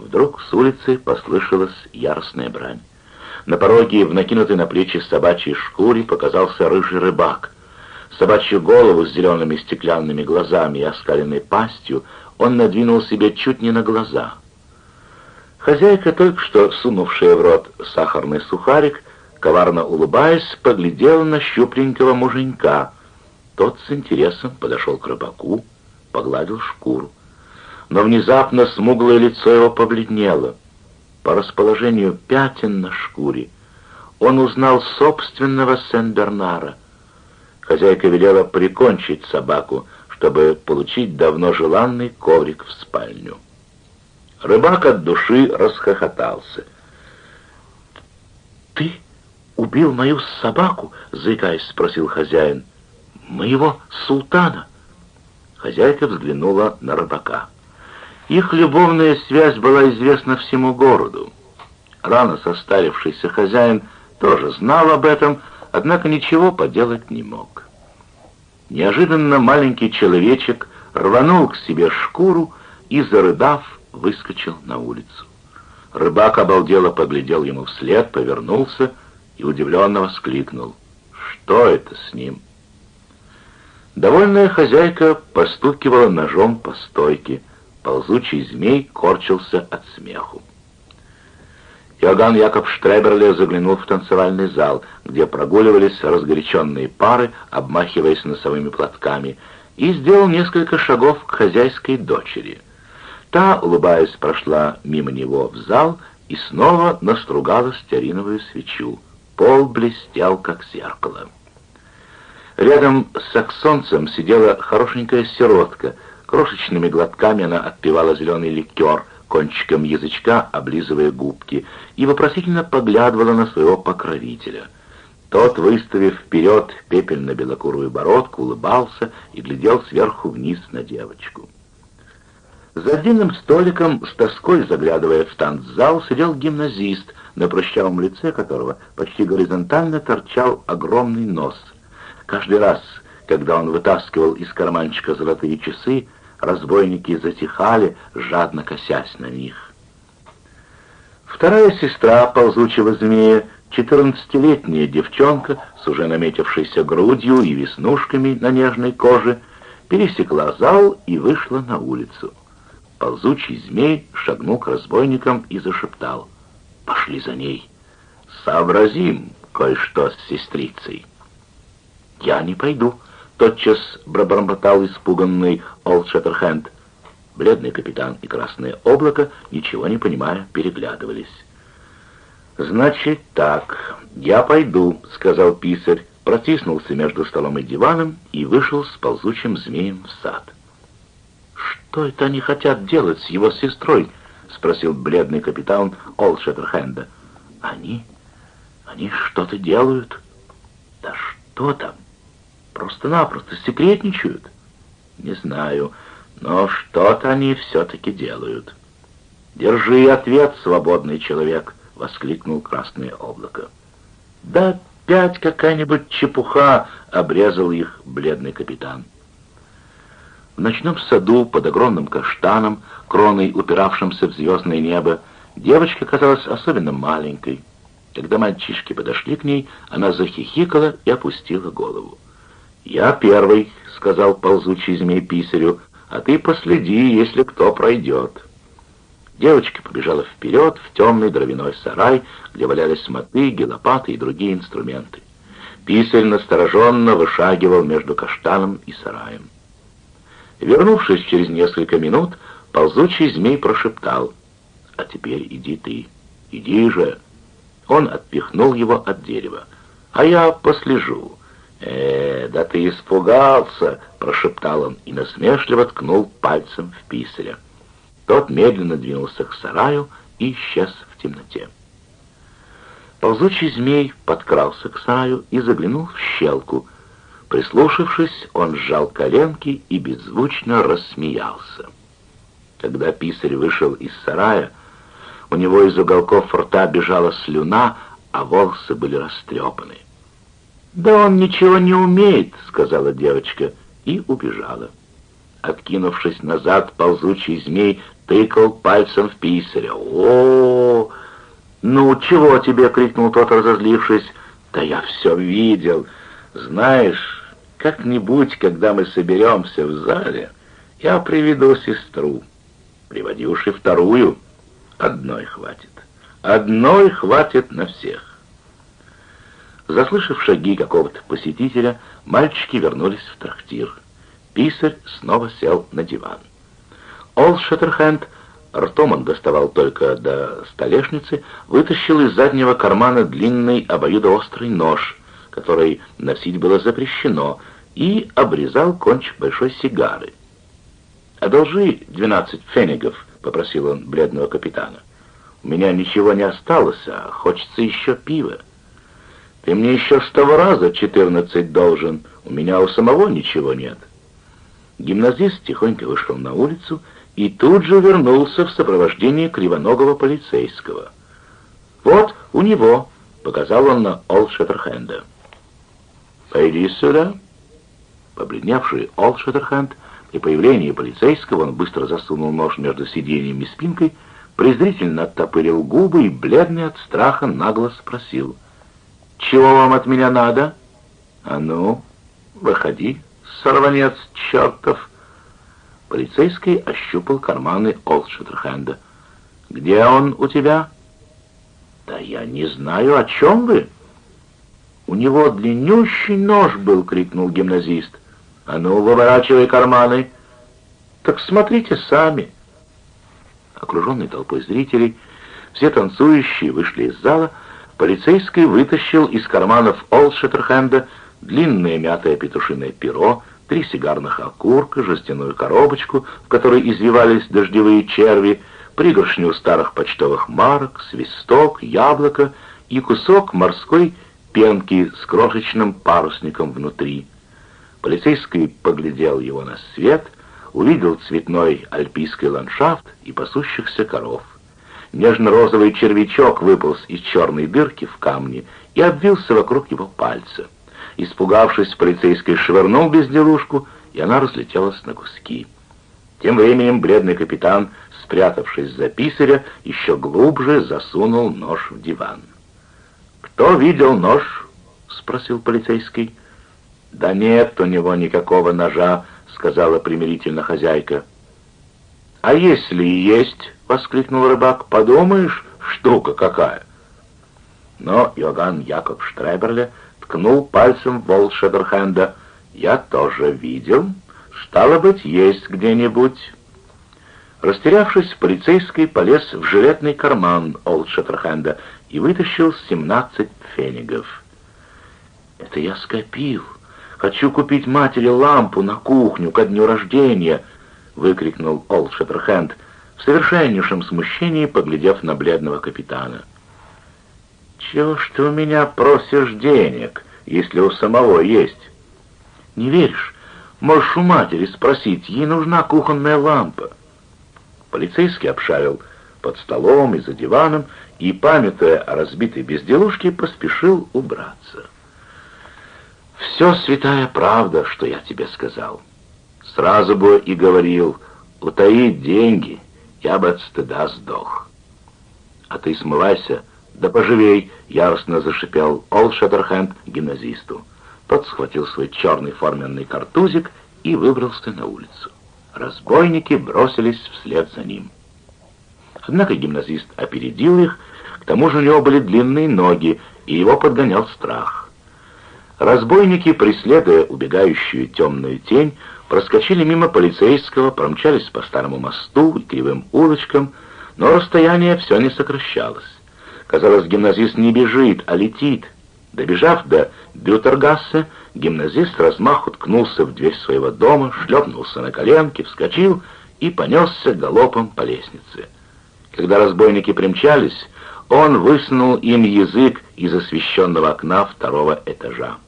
Вдруг с улицы послышалась яростная брань. На пороге, в накинутой на плечи собачьей шкуре, показался рыжий рыбак. Собачью голову с зелеными стеклянными глазами и оскаленной пастью он надвинул себе чуть не на глаза. Хозяйка, только что сунувшая в рот сахарный сухарик, коварно улыбаясь, поглядела на щупленького муженька. Тот с интересом подошел к рыбаку, погладил шкуру. Но внезапно смуглое лицо его побледнело. По расположению пятен на шкуре он узнал собственного Сен-Бернара. Хозяйка велела прикончить собаку, чтобы получить давно желанный коврик в спальню. Рыбак от души расхохотался. «Ты убил мою собаку?» — заикаясь, спросил хозяин. «Моего султана?» Хозяйка взглянула на рыбака. Их любовная связь была известна всему городу. Рано состарившийся хозяин тоже знал об этом, однако ничего поделать не мог. Неожиданно маленький человечек рванул к себе шкуру и, зарыдав, выскочил на улицу. Рыбак обалдело поглядел ему вслед, повернулся и удивленно воскликнул. «Что это с ним?» Довольная хозяйка постукивала ножом по стойке. Ползучий змей корчился от смеху. Иоганн Якоб Штреберле заглянул в танцевальный зал, где прогуливались разгоряченные пары, обмахиваясь носовыми платками, и сделал несколько шагов к хозяйской дочери. Та, улыбаясь, прошла мимо него в зал и снова настругала стеариновую свечу. Пол блестел, как зеркало. Рядом с саксонцем сидела хорошенькая сиротка — Крошечными глотками она отпивала зеленый ликер, кончиком язычка облизывая губки, и вопросительно поглядывала на своего покровителя. Тот, выставив вперед пепельно-белокурую бородку, улыбался и глядел сверху вниз на девочку. За длинным столиком, с тоской заглядывая в танцзал, сидел гимназист, на прыщавом лице которого почти горизонтально торчал огромный нос. Каждый раз, когда он вытаскивал из карманчика золотые часы, разбойники затихали, жадно косясь на них. Вторая сестра ползучего змея, четырнадцатилетняя девчонка с уже наметившейся грудью и веснушками на нежной коже, пересекла зал и вышла на улицу. Ползучий змей шагнул к разбойникам и зашептал. «Пошли за ней. Сообразим кое-что с сестрицей». «Я не пойду», тотчас пробормотал испуганный Олд Шеттерхенд. Бледный капитан и красное облако, ничего не понимая, переглядывались. «Значит так, я пойду», — сказал писарь, протиснулся между столом и диваном и вышел с ползучим змеем в сад. «Что это они хотят делать с его сестрой?» — спросил бледный капитан Олд Шеттерхенда. «Они? Они что-то делают?» «Да что там?» Просто-напросто секретничают? Не знаю, но что-то они все-таки делают. «Держи ответ, свободный человек!» — воскликнул Красное облако. «Да опять какая-нибудь чепуха!» — обрезал их бледный капитан. В ночном саду под огромным каштаном, кроной упиравшимся в звездное небо, девочка казалась особенно маленькой. Когда мальчишки подошли к ней, она захихикала и опустила голову. «Я первый», — сказал ползучий змей писарю, «а ты последи, если кто пройдет». Девочка побежала вперед в темный дровяной сарай, где валялись мотыги, лопаты и другие инструменты. Писарь настороженно вышагивал между каштаном и сараем. Вернувшись через несколько минут, ползучий змей прошептал, «А теперь иди ты, иди же». Он отпихнул его от дерева, «А я послежу». «Э, да ты испугался!» — прошептал он и насмешливо ткнул пальцем в писаря. Тот медленно двинулся к сараю и исчез в темноте. Ползучий змей подкрался к сараю и заглянул в щелку. Прислушавшись, он сжал коленки и беззвучно рассмеялся. Когда писарь вышел из сарая, у него из уголков рта бежала слюна, а волосы были растрепаны. «Да он ничего не умеет», — сказала девочка, и убежала. Откинувшись назад, ползучий змей тыкал пальцем в писаря. «О, ну чего тебе?» — крикнул тот, разозлившись. «Да я все видел. Знаешь, как-нибудь, когда мы соберемся в зале, я приведу сестру. Приводи уж и вторую. Одной хватит. Одной хватит на всех». Заслышав шаги какого-то посетителя, мальчики вернулись в трактир. Писарь снова сел на диван. Ол Шеттерхенд, ртом он доставал только до столешницы, вытащил из заднего кармана длинный обоюдоострый нож, который носить было запрещено, и обрезал кончик большой сигары. «Одолжи двенадцать фенигов», — попросил он бледного капитана. «У меня ничего не осталось, а хочется еще пива». «Ты мне еще с того раза четырнадцать должен, у меня у самого ничего нет». Гимназист тихонько вышел на улицу и тут же вернулся в сопровождении кривоногого полицейского. «Вот у него», — показал он на Олд Шеттерхенда. «Пойди сюда». Побледневший Олд Шеттерхенд при появлении полицейского он быстро засунул нож между сиденьем и спинкой, презрительно оттопырил губы и, бледный от страха, нагло спросил. «Чего вам от меня надо?» «А ну, выходи, сорванец чертов!» Полицейский ощупал карманы Олдшеттерхенда. «Где он у тебя?» «Да я не знаю, о чем вы?» «У него длиннющий нож был!» — крикнул гимназист. «А ну, выворачивай карманы!» «Так смотрите сами!» Окруженный толпой зрителей, все танцующие вышли из зала, полицейский вытащил из карманов Олдшеттерхенда длинное мятое петушиное перо, три сигарных окурка, жестяную коробочку, в которой извивались дождевые черви, пригоршню старых почтовых марок, свисток, яблоко и кусок морской пенки с крошечным парусником внутри. Полицейский поглядел его на свет, увидел цветной альпийский ландшафт и пасущихся коров. Нежно-розовый червячок выполз из черной дырки в камне и обвился вокруг его пальца. Испугавшись, полицейский швырнул безделушку, и она разлетелась на куски. Тем временем бледный капитан, спрятавшись за писаря, еще глубже засунул нож в диван. «Кто видел нож?» — спросил полицейский. «Да нет у него никакого ножа», — сказала примирительно хозяйка. «А если и есть?» — воскликнул рыбак. «Подумаешь, штука какая!» Но Иоганн Якоб Штреберле ткнул пальцем в Волт Шедерхенда. «Я тоже видел. Стало быть, есть где-нибудь». Растерявшись, полицейский полез в жилетный карман Олд Шеттерхенда и вытащил семнадцать фенигов. «Это я скопил. Хочу купить матери лампу на кухню ко дню рождения!» — выкрикнул Олд Шеттерхенд, в совершеннейшем смущении поглядев на бледного капитана. «Чего ж ты у меня просишь денег, если у самого есть?» «Не веришь? Можешь у матери спросить, ей нужна кухонная лампа». Полицейский обшарил под столом и за диваном и, памятуя о разбитой безделушке, поспешил убраться. «Все святая правда, что я тебе сказал. Сразу бы и говорил, утаить деньги, я бы от стыда сдох. А ты смывайся, «Да поживей!» — яростно зашипел Ол Шеттерхенд гимназисту. Тот схватил свой черный форменный картузик и выбрался на улицу. Разбойники бросились вслед за ним. Однако гимназист опередил их, к тому же у него были длинные ноги, и его подгонял страх. Разбойники, преследуя убегающую темную тень, проскочили мимо полицейского, промчались по старому мосту и кривым улочкам, но расстояние все не сокращалось. Казалось, гимназист не бежит, а летит. Добежав до Бютергассе, гимназист размаху ткнулся в дверь своего дома, шлепнулся на коленки, вскочил и понесся галопом по лестнице. Когда разбойники примчались, он высунул им язык из освещенного окна второго этажа.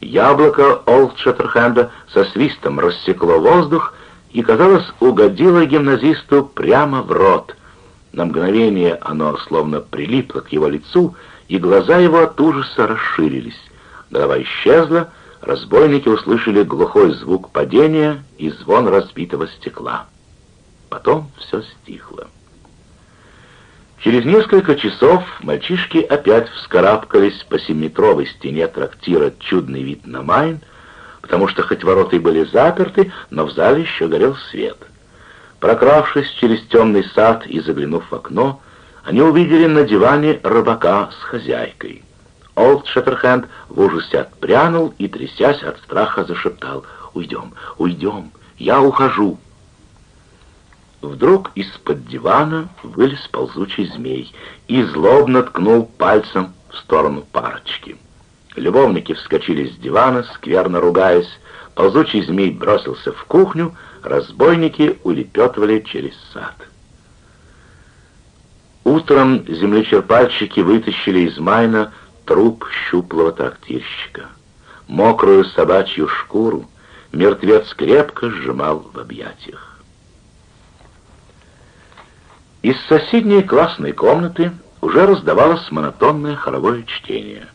Яблоко Олд Шеттерхенда со свистом рассекло воздух и, казалось, угодило гимназисту прямо в рот. На мгновение оно словно прилипло к его лицу, и глаза его от ужаса расширились. Голова исчезла, разбойники услышали глухой звук падения и звон разбитого стекла. Потом все стихло. Через несколько часов мальчишки опять вскарабкались по семиметровой стене трактира «Чудный вид на Майн», потому что хоть ворота и были заперты, но в зале еще горел свет. Прокравшись через темный сад и заглянув в окно, они увидели на диване рыбака с хозяйкой. Олд Шеттерхенд в ужасе отпрянул и, трясясь от страха, зашептал «Уйдем, уйдем, я ухожу». Вдруг из-под дивана вылез ползучий змей и злобно ткнул пальцем в сторону парочки. Любовники вскочили с дивана, скверно ругаясь. Ползучий змей бросился в кухню, разбойники улепетывали через сад. Утром землечерпальщики вытащили из Майна труп щуплого трактирщика. Мокрую собачью шкуру мертвец крепко сжимал в объятиях. Из соседней классной комнаты уже раздавалось монотонное хоровое чтение,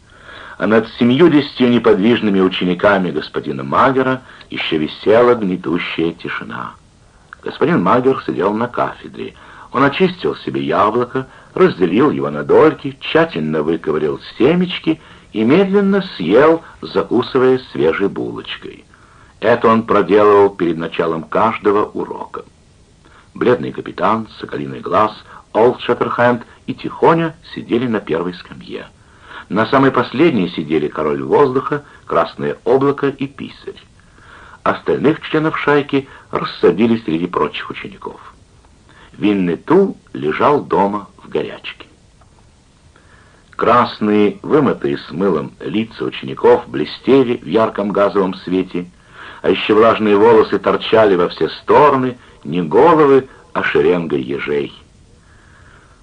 а над семьюдесятью неподвижными учениками господина Магера еще висела гнетущая тишина. Господин Магер сидел на кафедре. Он очистил себе яблоко, разделил его на дольки, тщательно выковырял семечки и медленно съел, закусывая свежей булочкой. Это он проделывал перед началом каждого урока. Бледный капитан, соколиный глаз, Олд Шеттерхенд и Тихоня сидели на первой скамье. На самой последней сидели король воздуха, красное облако и писарь. Остальных членов шайки рассадили среди прочих учеников. Виннету лежал дома в горячке. Красные, вымытые с мылом лица учеников блестели в ярком газовом свете, а еще влажные волосы торчали во все стороны — не головы, а шеренга ежей.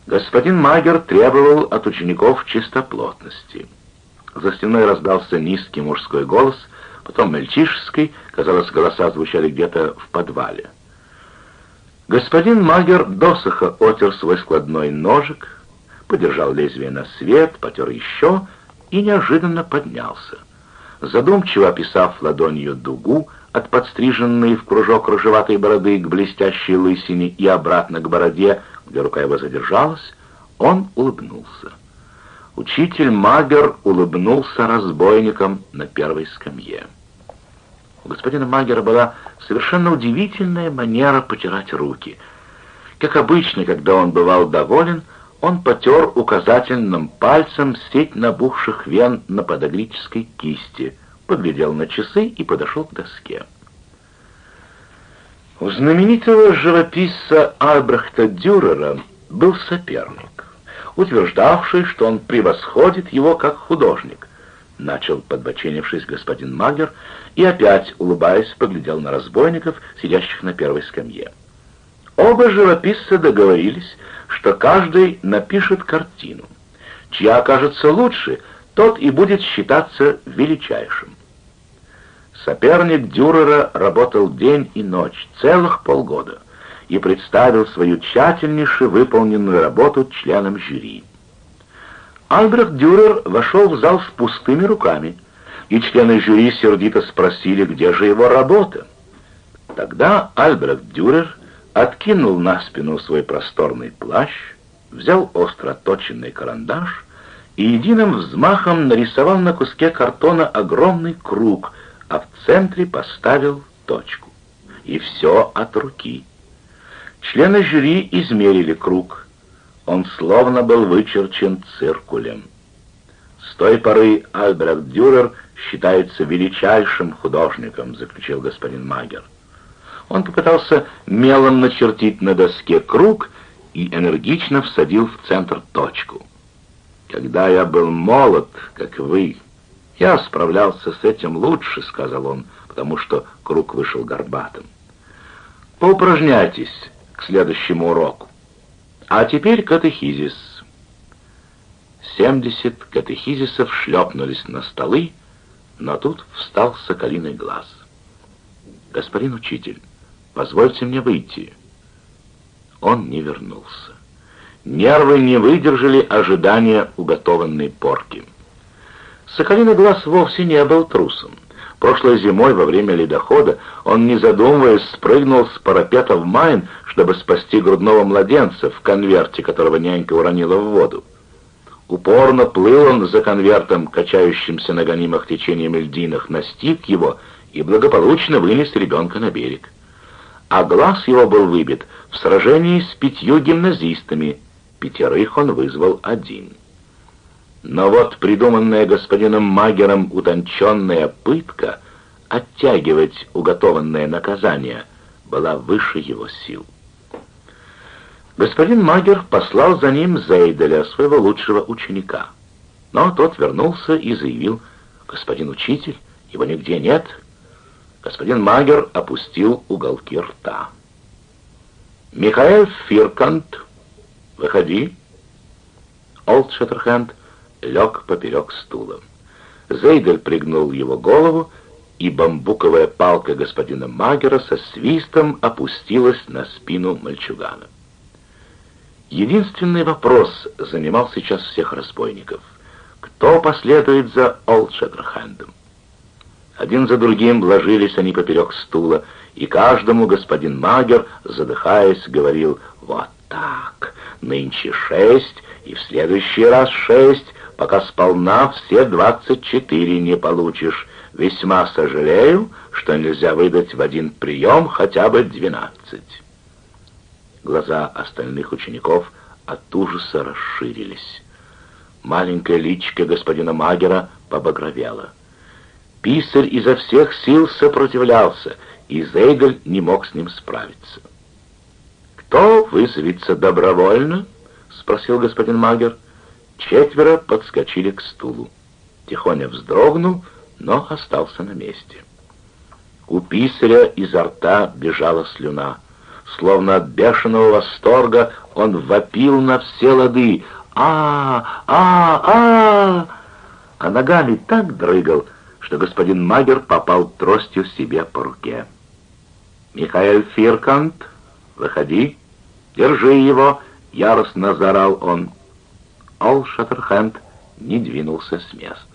Господин Магер требовал от учеников чистоплотности. За стеной раздался низкий мужской голос, потом мальчишеский, казалось, голоса звучали где-то в подвале. Господин Магер досыха отер свой складной ножик, подержал лезвие на свет, потер еще и неожиданно поднялся. Задумчиво описав ладонью дугу, от подстриженной в кружок рыжеватой бороды к блестящей лысине и обратно к бороде, где рука его задержалась, он улыбнулся. Учитель Магер улыбнулся разбойникам на первой скамье. У господина Магера была совершенно удивительная манера потирать руки. Как обычно, когда он бывал доволен, он потер указательным пальцем сеть набухших вен на подогрической кисти — поглядел на часы и подошел к доске. У знаменитого живописца Альбрехта Дюрера был соперник, утверждавший, что он превосходит его как художник. Начал подбоченившись господин Магер и опять, улыбаясь, поглядел на разбойников, сидящих на первой скамье. Оба живописца договорились, что каждый напишет картину. Чья окажется лучше, тот и будет считаться величайшим. Соперник Дюрера работал день и ночь, целых полгода, и представил свою тщательнейше выполненную работу членам жюри. Альбрехт Дюрер вошел в зал с пустыми руками, и члены жюри сердито спросили, где же его работа. Тогда Альбрехт Дюрер откинул на спину свой просторный плащ, взял остро точенный карандаш и единым взмахом нарисовал на куске картона огромный круг — а в центре поставил точку. И все от руки. Члены жюри измерили круг. Он словно был вычерчен циркулем. С той поры Альбрехт Дюрер считается величайшим художником, заключил господин Магер. Он попытался мелом начертить на доске круг и энергично всадил в центр точку. «Когда я был молод, как вы, «Я справлялся с этим лучше», — сказал он, потому что круг вышел горбатым. «Поупражняйтесь к следующему уроку. А теперь катехизис». Семьдесят катехизисов шлепнулись на столы, но тут встал соколиный глаз. «Господин учитель, позвольте мне выйти». Он не вернулся. Нервы не выдержали ожидания уготованной порки. Соколиный глаз вовсе не был трусом. Прошлой зимой во время ледохода он, не задумываясь, спрыгнул с парапета в Майн, чтобы спасти грудного младенца в конверте, которого нянька уронила в воду. Упорно плыл он за конвертом, качающимся на гонимых течением льдинах, настиг его и благополучно вынес ребенка на берег. А глаз его был выбит в сражении с пятью гимназистами, пятерых он вызвал один. Но вот придуманная господином Магером утонченная пытка оттягивать уготованное наказание была выше его сил. Господин Магер послал за ним Зейделя, своего лучшего ученика. Но тот вернулся и заявил, «Господин учитель, его нигде нет». Господин Магер опустил уголки рта. «Михаил Фиркант, выходи». Олд Шеттерхенд лег поперек стула. Зейдель пригнул его голову, и бамбуковая палка господина Магера со свистом опустилась на спину мальчугана. Единственный вопрос занимал сейчас всех разбойников. Кто последует за Олдшеттерхендом? Один за другим ложились они поперек стула, и каждому господин Магер, задыхаясь, говорил «Вот так, нынче шесть, и в следующий раз шесть, пока сполна все двадцать четыре не получишь. Весьма сожалею, что нельзя выдать в один прием хотя бы двенадцать». Глаза остальных учеников от ужаса расширились. Маленькая личка господина Магера побагровела. Писарь изо всех сил сопротивлялся, и Зейгель не мог с ним справиться. «Кто вызовется добровольно?» — спросил господин Магер. Четверо подскочили к стулу. Тихоня вздрогнул, но остался на месте. У писаря изо рта бежала слюна — Словно от бешеного восторга он вопил на все лады. а а а А ногами так дрыгал, что господин Магер попал тростью себе по руке. «Михаил Фиркант, выходи, держи его!» — яростно заорал он. Ол Шаттерхенд не двинулся с места.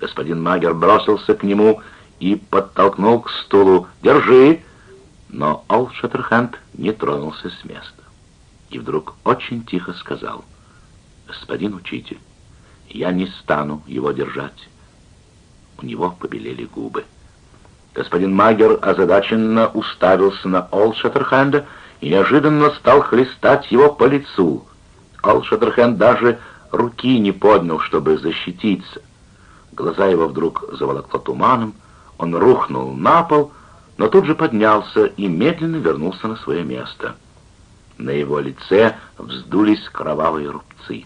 Господин Магер бросился к нему и подтолкнул к стулу. «Держи!» Но Олд Шаттерхенд не тронулся с места. И вдруг очень тихо сказал, «Господин учитель, я не стану его держать». У него побелели губы. Господин Магер озадаченно уставился на Олд Шаттерхенда и неожиданно стал хлестать его по лицу. Олд Шаттерхенд даже руки не поднял, чтобы защититься. Глаза его вдруг заволокло туманом, он рухнул на пол но тут же поднялся и медленно вернулся на свое место. На его лице вздулись кровавые рубцы.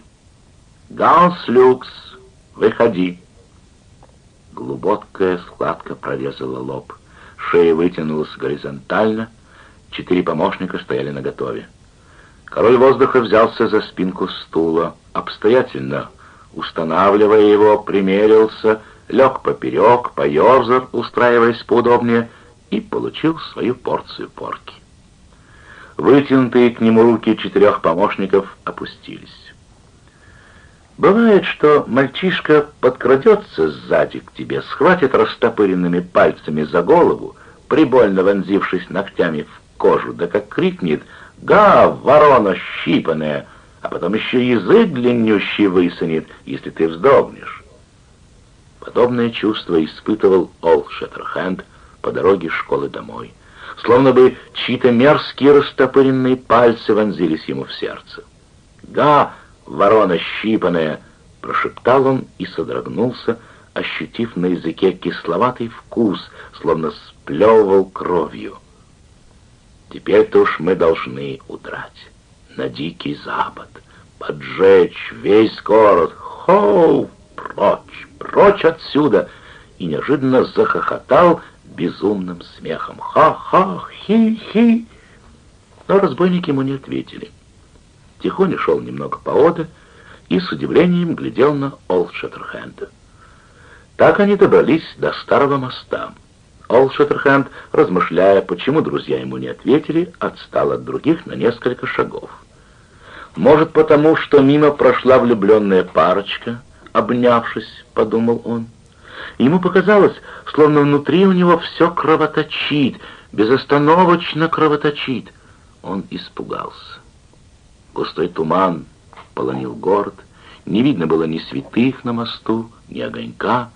«Ганс Люкс, выходи!» Глубокая складка прорезала лоб. Шея вытянулась горизонтально. Четыре помощника стояли наготове. Король воздуха взялся за спинку стула, обстоятельно устанавливая его, примерился, лег поперек, поерзал, устраиваясь поудобнее — и получил свою порцию порки. Вытянутые к нему руки четырех помощников опустились. Бывает, что мальчишка подкрадется сзади к тебе, схватит растопыренными пальцами за голову, прибольно вонзившись ногтями в кожу, да как крикнет «Га, ворона щипаная!», а потом еще язык длиннющий высунет, если ты вздрогнешь. Подобное чувство испытывал Ол Шеттерхенд, по дороге школы домой. Словно бы чьи-то мерзкие растопыренные пальцы вонзились ему в сердце. «Да, ворона щипаная!» — прошептал он и содрогнулся, ощутив на языке кисловатый вкус, словно сплевывал кровью. «Теперь-то уж мы должны удрать на дикий запад, поджечь весь город. Хоу! Прочь, прочь отсюда!» И неожиданно захохотал, безумным смехом. «Ха-ха! Но разбойники ему не ответили. Тихоня шел немного поодаль и с удивлением глядел на Олд Шеттерхенда. Так они добрались до старого моста. Олд Шеттерхенд, размышляя, почему друзья ему не ответили, отстал от других на несколько шагов. «Может, потому, что мимо прошла влюбленная парочка, обнявшись», — подумал он. Ему показалось, словно внутри у него все кровоточит, безостановочно кровоточит. Он испугался. Густой туман полонил город, не видно было ни святых на мосту, ни огонька.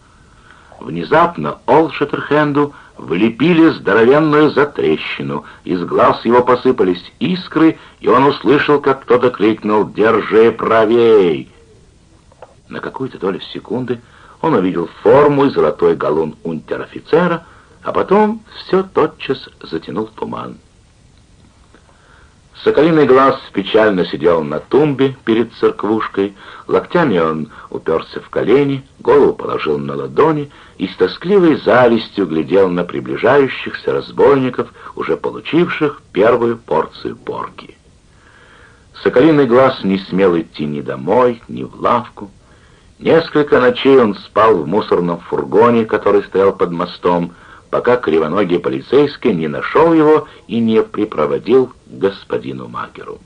Внезапно Ол Шеттерхенду влепили здоровенную затрещину, из глаз его посыпались искры, и он услышал, как кто-то крикнул «Держи правей!». На какую-то долю секунды он увидел форму и золотой галун унтер-офицера, а потом все тотчас затянул туман. Соколиный глаз печально сидел на тумбе перед церквушкой, локтями он уперся в колени, голову положил на ладони и с тоскливой завистью глядел на приближающихся разбойников, уже получивших первую порцию порки. Соколиный глаз не смел идти ни домой, ни в лавку. Несколько ночей он спал в мусорном фургоне, который стоял под мостом, пока кривоногий полицейский не нашел его и не припроводил к господину Магеру.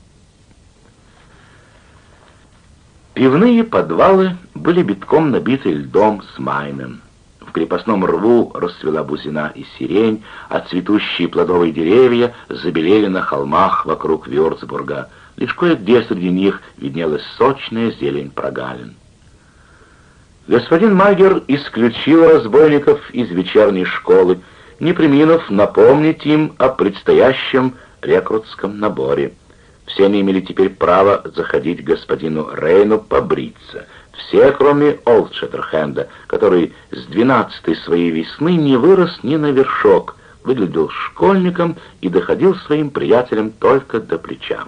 Пивные подвалы были битком набиты льдом с майном. В крепостном рву расцвела бузина и сирень, а цветущие плодовые деревья забелели на холмах вокруг Вюрцбурга. Лишь кое-где среди них виднелась сочная зелень прогалин. Господин Магер исключил разбойников из вечерней школы, не приминув напомнить им о предстоящем рекрутском наборе. Все они имели теперь право заходить к господину Рейну побриться. Все, кроме Олдшеттерхенда, который с двенадцатой своей весны не вырос ни на вершок, выглядел школьником и доходил своим приятелям только до плеча.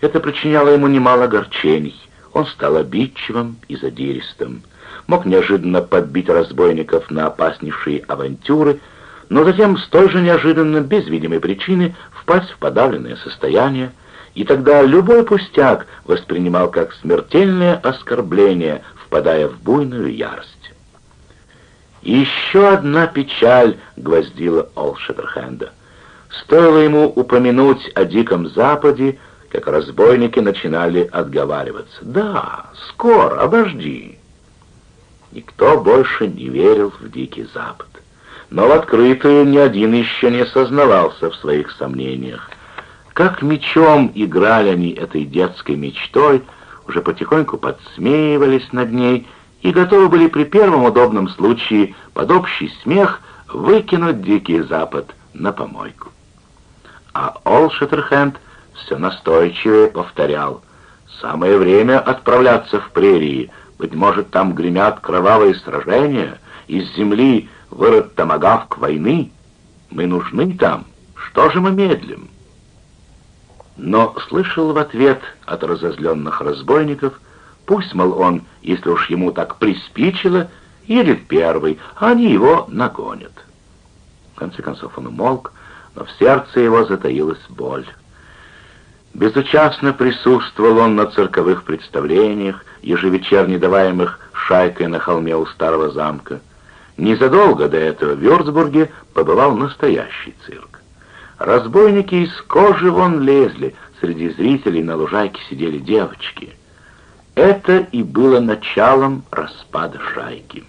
Это причиняло ему немало огорчений. Он стал обидчивым и задиристым, мог неожиданно подбить разбойников на опаснейшие авантюры, но затем столь же неожиданно, без видимой причины, впасть в подавленное состояние, и тогда любой пустяк воспринимал как смертельное оскорбление, впадая в буйную ярость. еще одна печаль гвоздила Олшетерхенда. Стоило ему упомянуть о Диком Западе, как разбойники начинали отговариваться. «Да, скоро, обожди». Никто больше не верил в Дикий Запад. Но в открытую ни один еще не сознавался в своих сомнениях. Как мечом играли они этой детской мечтой, уже потихоньку подсмеивались над ней и готовы были при первом удобном случае под общий смех выкинуть Дикий Запад на помойку. А Ол Шеттерхенд все настойчивее повторял. «Самое время отправляться в прерии. Быть может, там гремят кровавые сражения, из земли вырод томагавк войны. Мы нужны там. Что же мы медлим?» Но слышал в ответ от разозленных разбойников, пусть, мол, он, если уж ему так приспичило, едет первый, а они его нагонят. В конце концов он умолк, но в сердце его затаилась боль. Безучастно присутствовал он на цирковых представлениях, ежевечерне даваемых шайкой на холме у старого замка. Незадолго до этого в Вюрцбурге побывал настоящий цирк. Разбойники из кожи вон лезли, среди зрителей на лужайке сидели девочки. Это и было началом распада шайки.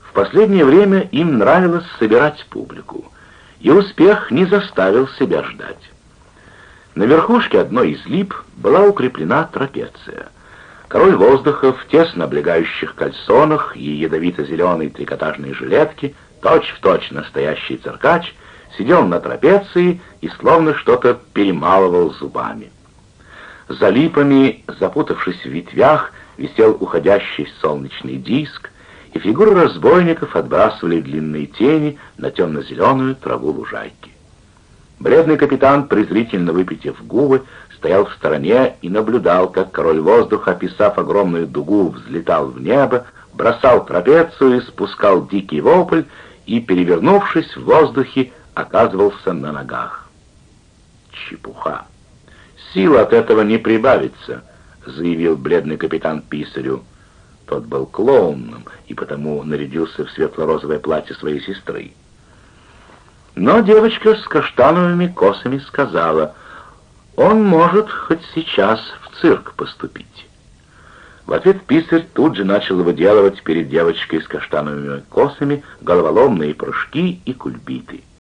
В последнее время им нравилось собирать публику, и успех не заставил себя ждать. На верхушке одной из лип была укреплена трапеция. Король воздуха в тесно облегающих кальсонах и ядовито-зеленой трикотажной жилетке, точь-в-точь точь настоящий циркач, сидел на трапеции и словно что-то перемалывал зубами. За липами, запутавшись в ветвях, висел уходящий солнечный диск, и фигуры разбойников отбрасывали длинные тени на темно-зеленую траву лужайки. Бледный капитан, презрительно выпитив губы, стоял в стороне и наблюдал, как король воздуха, описав огромную дугу, взлетал в небо, бросал трапецию, спускал дикий вопль и, перевернувшись в воздухе, оказывался на ногах. Чепуха. Сил от этого не прибавится, заявил бледный капитан писарю. Тот был клоуном и потому нарядился в светло-розовое платье своей сестры. Но девочка с каштановыми косами сказала, «Он может хоть сейчас в цирк поступить». В ответ писарь тут же начал выделывать перед девочкой с каштановыми косами головоломные прыжки и кульбиты.